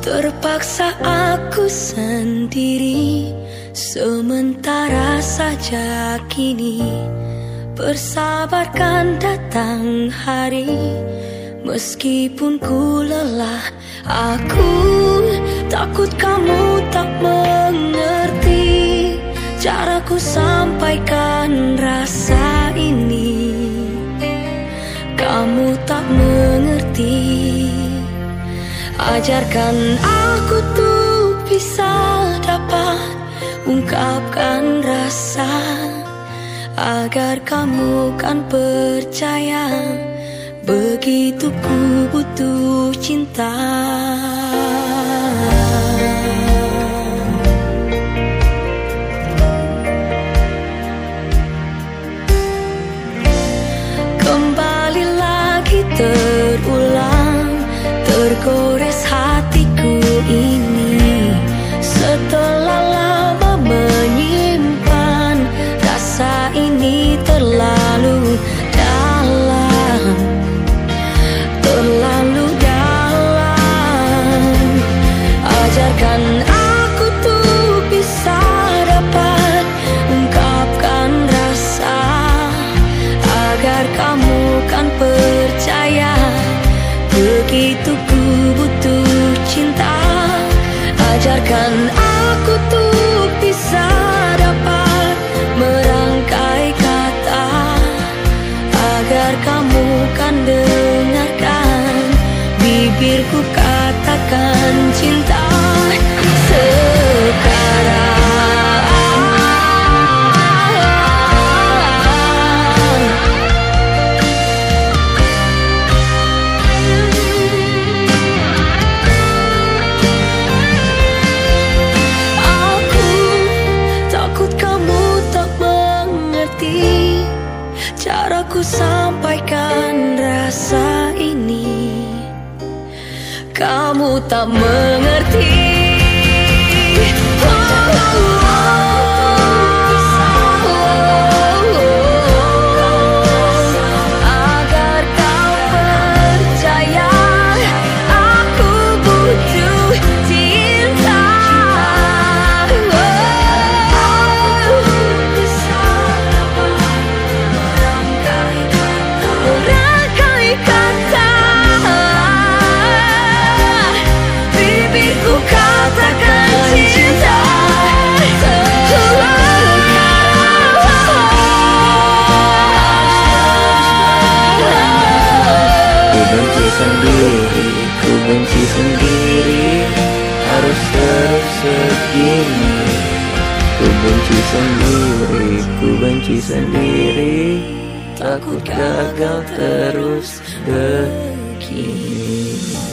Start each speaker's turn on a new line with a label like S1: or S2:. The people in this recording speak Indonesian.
S1: Terpaksa aku sendiri Sementara saja kini. Bersabarkan datang hari Meskipun ku lelah Aku takut kamu tak mengerti Caraku sampaikan rasa ini. Kamu tak mengerti Ajarkan aku tuh bisa dapat ungkapkan rasa Agar kamu kan percaya Begitu ku butuh cinta. Kembali lagi terulang Tergores hatiku ini Ajarkan aku tuh bisa dapat Merangkai kata Agar kamu kan dengarkan Bibirku katakan Caraku sampaikan rasa ini. Kamu tak mengerti
S2: sendiri, ku benci sendiri Harus terus segini. Ku benci sendiri, ku benci sendiri. Takut gagal terus begini